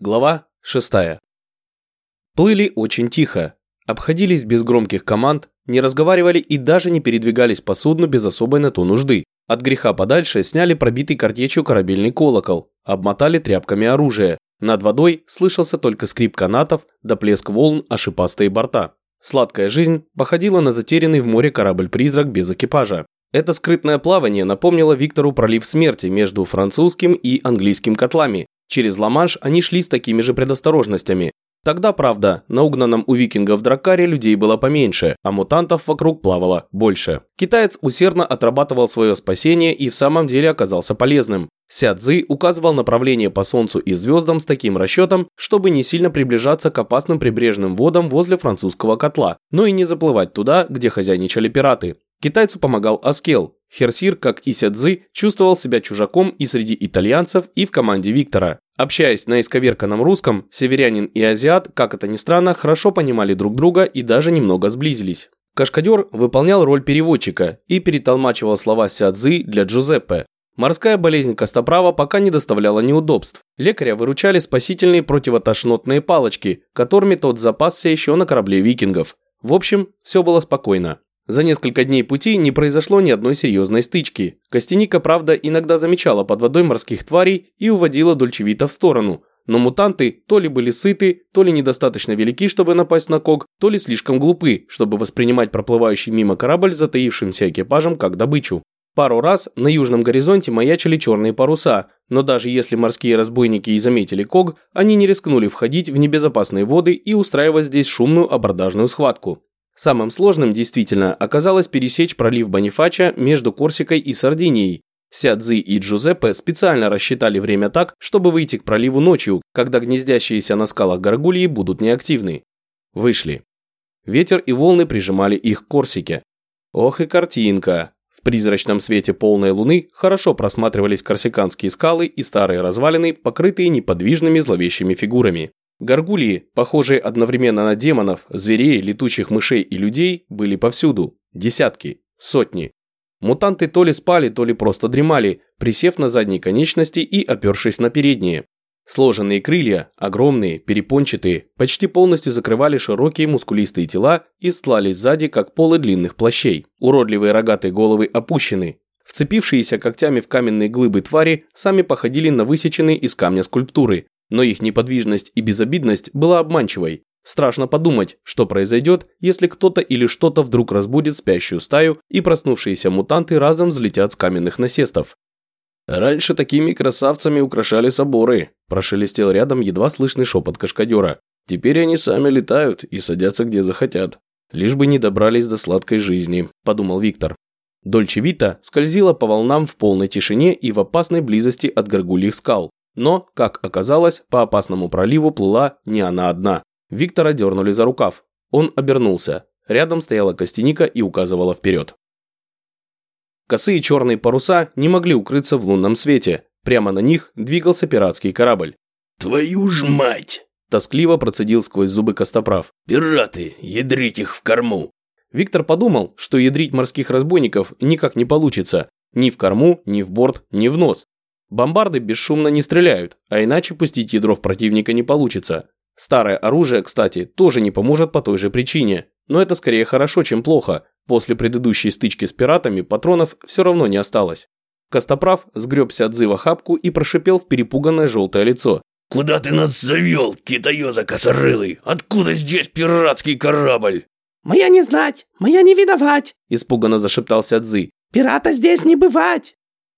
Глава 6. Плыли очень тихо, обходились без громких команд, не разговаривали и даже не передвигались по судну без особой на то нужды. От греха подальше сняли пробитый картечью корабельный колокол, обмотали тряпками оружие. Над водой слышался только скрип канатов да плеск волн о шипастые борта. Сладкая жизнь походила на затерянный в море корабль-призрак без экипажа. Это скрытное плавание напомнило Виктору пролив смерти между французским и английским котлами, Через Ла-Манш они шли с такими же предосторожностями. Тогда, правда, на угнанном у викингов Дракаре людей было поменьше, а мутантов вокруг плавало больше. Китаец усердно отрабатывал свое спасение и в самом деле оказался полезным. Ся Цзы указывал направление по Солнцу и звездам с таким расчетом, чтобы не сильно приближаться к опасным прибрежным водам возле французского котла, но и не заплывать туда, где хозяйничали пираты. Китайцу помогал Аскел. Херсир, как и Сядзы, чувствовал себя чужаком и среди итальянцев, и в команде Виктора. Общаясь на исковерканном русском, северянин и азиат, как это ни странно, хорошо понимали друг друга и даже немного сблизились. Кашкадер выполнял роль переводчика и перетолмачивал слова Сядзы для Джузеппе. Морская болезнь Костоправа пока не доставляла неудобств. Лекаря выручали спасительные противотошнотные палочки, которыми тот запасся еще на корабле викингов. В общем, все было спокойно. За несколько дней пути не произошло ни одной серьезной стычки. Костяника, правда, иногда замечала под водой морских тварей и уводила Дольчевита в сторону. Но мутанты то ли были сыты, то ли недостаточно велики, чтобы напасть на Ког, то ли слишком глупы, чтобы воспринимать проплывающий мимо корабль затаившимся экипажем как добычу. Пару раз на южном горизонте маячили черные паруса, но даже если морские разбойники и заметили Ког, они не рискнули входить в небезопасные воды и устраивать здесь шумную абордажную схватку. Самым сложным действительно оказалось пересечь пролив Бонифача между Корсикой и Сардинией. Сядзы и Джузеппе специально рассчитали время так, чтобы выйти к проливу ночью, когда гнездящиеся на скалах горгульи будут неактивны. Вышли. Ветер и волны прижимали их к Корсике. Ох и картинка. В призрачном свете полной луны хорошо просматривались корсиканские скалы и старые развалины, покрытые неподвижными зловещими фигурами. Горгульи, похожие одновременно на демонов, зверей, летучих мышей и людей, были повсюду. Десятки, сотни. Мутанты то ли спали, то ли просто дремали, присев на задние конечности и опершись на передние. Сложенные крылья, огромные, перепончатые, почти полностью закрывали широкие мускулистые тела и стлались сзади, как полы длинных плащей. Уродливые рогатые головы опущены. Вцепившиеся когтями в каменные глыбы твари сами походили на высеченные из камня скульптуры, но их неподвижность и безобидность была обманчивой. Страшно подумать, что произойдет, если кто-то или что-то вдруг разбудит спящую стаю и проснувшиеся мутанты разом взлетят с каменных насестов. «Раньше такими красавцами украшали соборы», – прошелестел рядом едва слышный шепот кашкадера. «Теперь они сами летают и садятся где захотят. Лишь бы не добрались до сладкой жизни», – подумал Виктор. Дольче Вита скользила по волнам в полной тишине и в опасной близости от горгульих скал. Но, как оказалось, по опасному проливу плыла не она одна. Виктора дернули за рукав. Он обернулся. Рядом стояла Костяника и указывала вперед. Косые черные паруса не могли укрыться в лунном свете. Прямо на них двигался пиратский корабль. «Твою ж мать!» – тоскливо процедил сквозь зубы Костоправ. «Пираты! Ядрить их в корму!» Виктор подумал, что ядрить морских разбойников никак не получится. Ни в корму, ни в борт, ни в нос. Бомбарды бесшумно не стреляют, а иначе пустить ядро в противника не получится. Старое оружие, кстати, тоже не поможет по той же причине. Но это скорее хорошо, чем плохо. После предыдущей стычки с пиратами патронов все равно не осталось. Костоправ сгребся от зыва хапку и прошипел в перепуганное желтое лицо. «Куда ты нас завел, китаёза косорылый? Откуда здесь пиратский корабль?» «Моя не знать, моя не видовать!» – испуганно зашептался Цзы. «Пирата здесь не бывать!»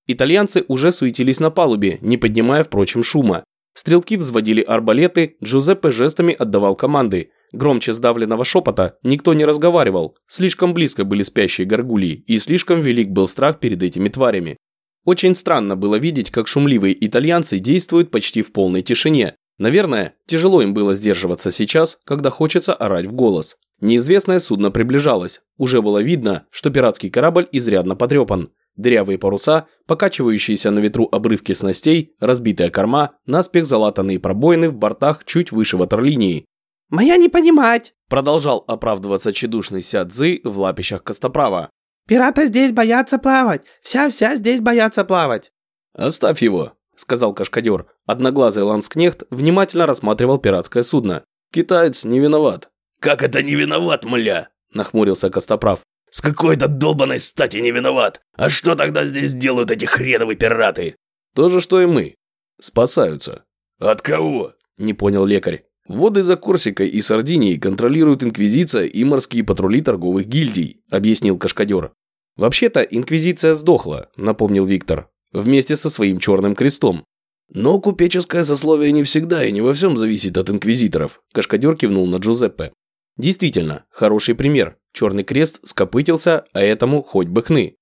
Итальянцы уже суетились на палубе, не поднимая, впрочем, шума. Стрелки взводили арбалеты, Джузеппе жестами отдавал команды. Громче сдавленного шепота никто не разговаривал, слишком близко были спящие горгульи, и слишком велик был страх перед этими тварями. Очень странно было видеть, как шумливые итальянцы действуют почти в полной тишине. Наверное, тяжело им было сдерживаться сейчас, когда хочется орать в голос. Неизвестное судно приближалось. Уже было видно, что пиратский корабль изрядно потрепан. Дырявые паруса, покачивающиеся на ветру обрывки снастей, разбитая корма, наспех залатанные пробоины в бортах чуть выше ватерлинии. «Моя не понимать!» Продолжал оправдываться чедушный Сядзы в лапищах Костоправа. «Пираты здесь боятся плавать! Вся-вся здесь боятся плавать!» «Оставь его!» сказал Кашкадер. Одноглазый ланскнехт внимательно рассматривал пиратское судно. «Китаец не виноват». «Как это не виноват, мля?» – нахмурился Костоправ. «С какой-то долбанной стати не виноват. А что тогда здесь делают эти хреновые пираты?» «То же, что и мы. Спасаются». «От кого?» – не понял лекарь. Воды за Корсикой и Сардинией контролируют Инквизиция и морские патрули торговых гильдий, объяснил Кашкадер. Вообще-то Инквизиция сдохла, напомнил Виктор, вместе со своим черным крестом. Но купеческое сословие не всегда и не во всем зависит от инквизиторов, Кашкадер кивнул на Джузеппе. Действительно, хороший пример. Черный крест скопытился, а этому хоть бы хны.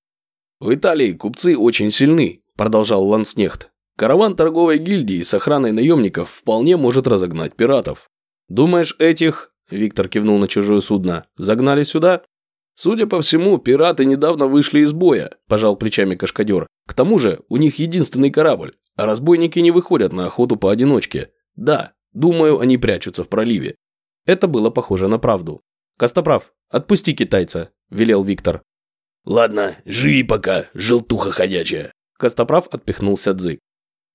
В Италии купцы очень сильны, продолжал Ланснехт. Караван торговой гильдии с охраной наемников вполне может разогнать пиратов. Думаешь, этих, Виктор кивнул на чужое судно, загнали сюда? Судя по всему, пираты недавно вышли из боя, пожал плечами Кашкадер. К тому же, у них единственный корабль, а разбойники не выходят на охоту поодиночке. Да, думаю, они прячутся в проливе. Это было похоже на правду. Костоправ, отпусти китайца, велел Виктор. Ладно, живи пока, желтуха ходячая. Костоправ отпихнул Сядзы.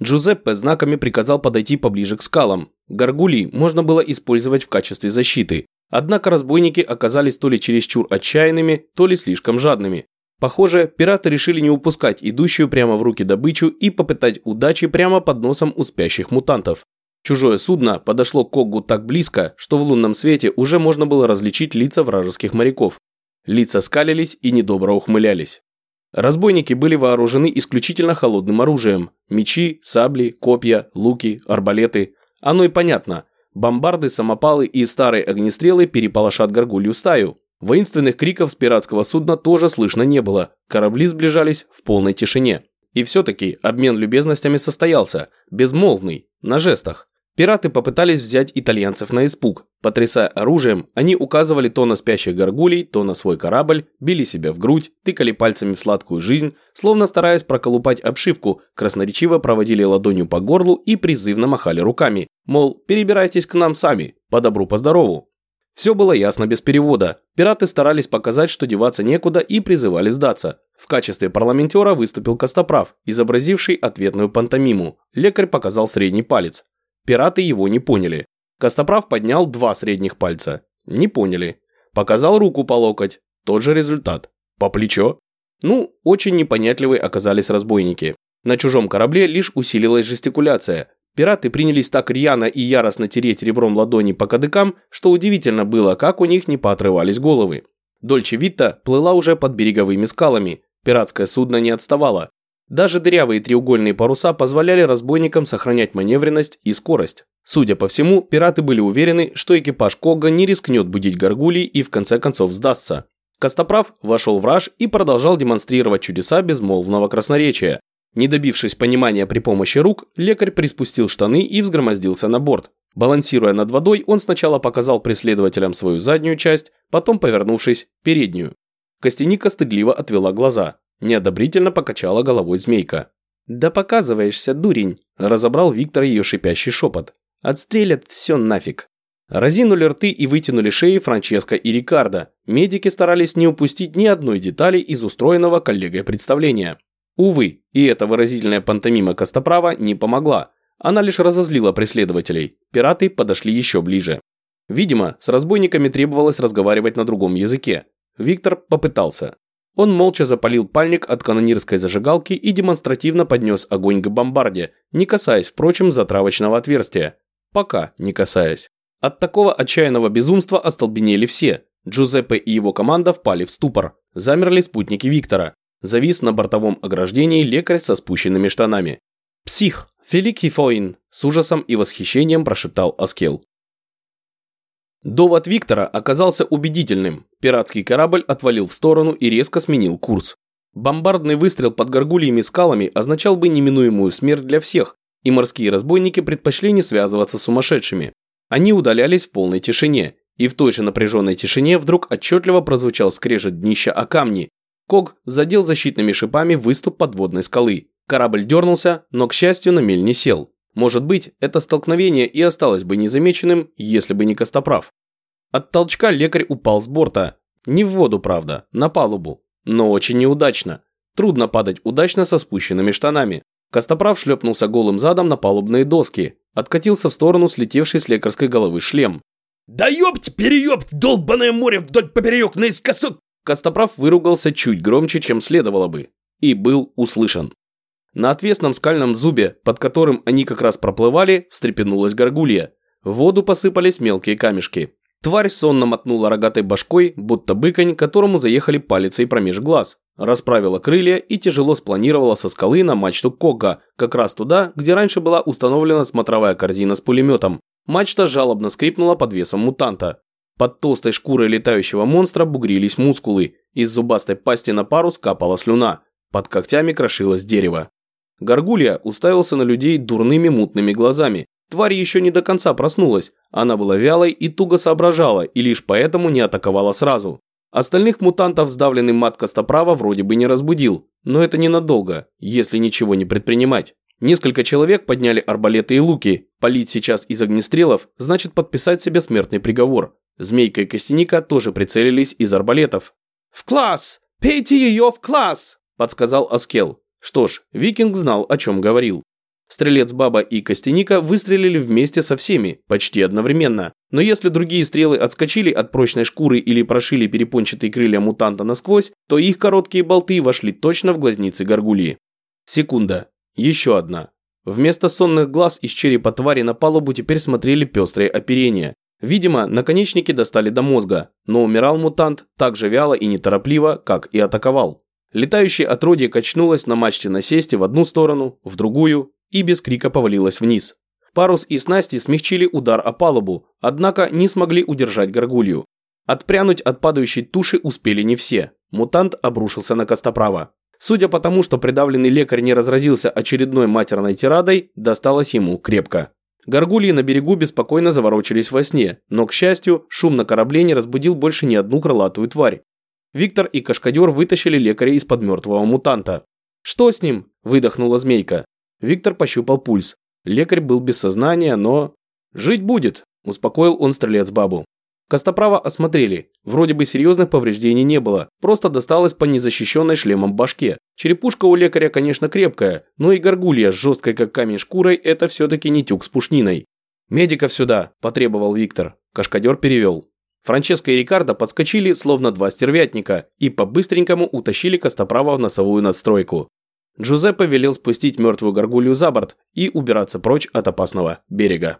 Джузеппе знаками приказал подойти поближе к скалам. Гаргулий можно было использовать в качестве защиты. Однако разбойники оказались то ли чересчур отчаянными, то ли слишком жадными. Похоже, пираты решили не упускать идущую прямо в руки добычу и попытать удачи прямо под носом у спящих мутантов. Чужое судно подошло к Коггу так близко, что в лунном свете уже можно было различить лица вражеских моряков. Лица скалились и недобро ухмылялись. Разбойники были вооружены исключительно холодным оружием. Мечи, сабли, копья, луки, арбалеты. Оно и понятно. Бомбарды, самопалы и старые огнестрелы переполошат горгулью стаю. Воинственных криков с пиратского судна тоже слышно не было. Корабли сближались в полной тишине. И все-таки обмен любезностями состоялся, безмолвный, на жестах. Пираты попытались взять итальянцев на испуг. Потрясая оружием, они указывали то на спящих горгулей, то на свой корабль, били себя в грудь, тыкали пальцами в сладкую жизнь, словно стараясь проколупать обшивку, красноречиво проводили ладонью по горлу и призывно махали руками. Мол, перебирайтесь к нам сами, по добру, по здорову. Все было ясно без перевода. Пираты старались показать, что деваться некуда и призывали сдаться. В качестве парламентера выступил Костоправ, изобразивший ответную пантомиму. Лекарь показал средний палец. Пираты его не поняли. Костоправ поднял два средних пальца. Не поняли. Показал руку по локоть. Тот же результат. По плечо. Ну, очень непонятливые оказались разбойники. На чужом корабле лишь усилилась жестикуляция. Пираты принялись так рьяно и яростно тереть ребром ладони по кадыкам, что удивительно было, как у них не поотрывались головы. Дольче Витта плыла уже под береговыми скалами. Пиратское судно не отставало. Даже дырявые треугольные паруса позволяли разбойникам сохранять маневренность и скорость. Судя по всему, пираты были уверены, что экипаж Кога не рискнет будить горгулей и в конце концов сдастся. Костоправ вошел в раж и продолжал демонстрировать чудеса безмолвного красноречия. Не добившись понимания при помощи рук, лекарь приспустил штаны и взгромоздился на борт. Балансируя над водой, он сначала показал преследователям свою заднюю часть, потом, повернувшись, переднюю. Костяника стыдливо отвела глаза. Неодобрительно покачала головой змейка. «Да показываешься, дурень!» – разобрал Виктор ее шипящий шепот. «Отстрелят все нафиг!» Разинули рты и вытянули шеи Франческо и Рикардо. Медики старались не упустить ни одной детали из устроенного коллегой представления. Увы, и эта выразительная пантомима Костоправа не помогла. Она лишь разозлила преследователей. Пираты подошли еще ближе. Видимо, с разбойниками требовалось разговаривать на другом языке. Виктор попытался. Он молча запалил пальник от канонирской зажигалки и демонстративно поднес огонь к бомбарде, не касаясь, впрочем, затравочного отверстия. Пока не касаясь. От такого отчаянного безумства остолбенели все. Джузеппе и его команда впали в ступор. Замерли спутники Виктора. Завис на бортовом ограждении лекарь со спущенными штанами. «Псих! Великий Фоин!» – с ужасом и восхищением прошептал Аскел. Довод Виктора оказался убедительным. Пиратский корабль отвалил в сторону и резко сменил курс. Бомбардный выстрел под горгульями скалами означал бы неминуемую смерть для всех, и морские разбойники предпочли не связываться с сумасшедшими. Они удалялись в полной тишине, и в той же напряженной тишине вдруг отчетливо прозвучал скрежет днища о камни. Ког задел защитными шипами выступ подводной скалы. Корабль дернулся, но, к счастью, на мель не сел. Может быть, это столкновение и осталось бы незамеченным, если бы не Костоправ. От толчка лекарь упал с борта. Не в воду, правда, на палубу. Но очень неудачно. Трудно падать удачно со спущенными штанами. Костоправ шлепнулся голым задом на палубные доски, откатился в сторону слетевший с лекарской головы шлем. «Да ёпть, переёпть, долбаное море вдоль поперёк наискосок!» Костоправ выругался чуть громче, чем следовало бы, и был услышан. На отвесном скальном зубе, под которым они как раз проплывали, встрепенулась горгулья. В воду посыпались мелкие камешки. Тварь сонно мотнула рогатой башкой, будто быконь, которому заехали палицей промеж глаз. Расправила крылья и тяжело спланировала со скалы на мачту Кога, как раз туда, где раньше была установлена смотровая корзина с пулеметом. Мачта жалобно скрипнула под весом мутанта. Под толстой шкурой летающего монстра бугрились мускулы. Из зубастой пасти на парус капала слюна. Под когтями крошилось дерево. Горгулья уставился на людей дурными мутными глазами. Тварь еще не до конца проснулась. Она была вялой и туго соображала, и лишь поэтому не атаковала сразу. Остальных мутантов сдавленный мат Костоправа вроде бы не разбудил, но это ненадолго, если ничего не предпринимать. Несколько человек подняли арбалеты и луки. Полить сейчас из огнестрелов значит подписать себе смертный приговор. Змейка и Костяника тоже прицелились из арбалетов. «В класс! Пейте ее в класс!» – подсказал Аскел. Что ж, викинг знал, о чем говорил. Стрелец Баба и Костяника выстрелили вместе со всеми, почти одновременно. Но если другие стрелы отскочили от прочной шкуры или прошили перепончатые крылья мутанта насквозь, то их короткие болты вошли точно в глазницы горгульи. Секунда. Еще одна. Вместо сонных глаз из черепа твари на палубу теперь смотрели пестрые оперения. Видимо, наконечники достали до мозга, но умирал мутант так же вяло и неторопливо, как и атаковал. Летающее отродье качнулось на мачте насесте в одну сторону, в другую и без крика повалилось вниз. Парус и снасти смягчили удар о палубу, однако не смогли удержать горгулью. Отпрянуть от падающей туши успели не все. Мутант обрушился на Костоправа. Судя по тому, что придавленный лекарь не разразился очередной матерной тирадой, досталось ему крепко. Горгульи на берегу беспокойно заворочились во сне, но, к счастью, шум на корабле не разбудил больше ни одну крылатую тварь. Виктор и Кашкадер вытащили лекаря из-под мертвого мутанта. «Что с ним?» – выдохнула змейка. Виктор пощупал пульс. Лекарь был без сознания, но... «Жить будет», – успокоил он стрелец бабу. Костоправа осмотрели. Вроде бы серьезных повреждений не было, просто досталось по незащищенной шлемом башке. Черепушка у лекаря, конечно, крепкая, но и горгулья с жесткой как камень шкурой – это все-таки не тюк с пушниной. «Медиков сюда!» – потребовал Виктор. Кашкадер перевел. Франческо и Рикардо подскочили, словно два стервятника, и по-быстренькому утащили Костоправа в носовую надстройку. Джузеппе велел спустить мертвую горгулью за борт и убираться прочь от опасного берега.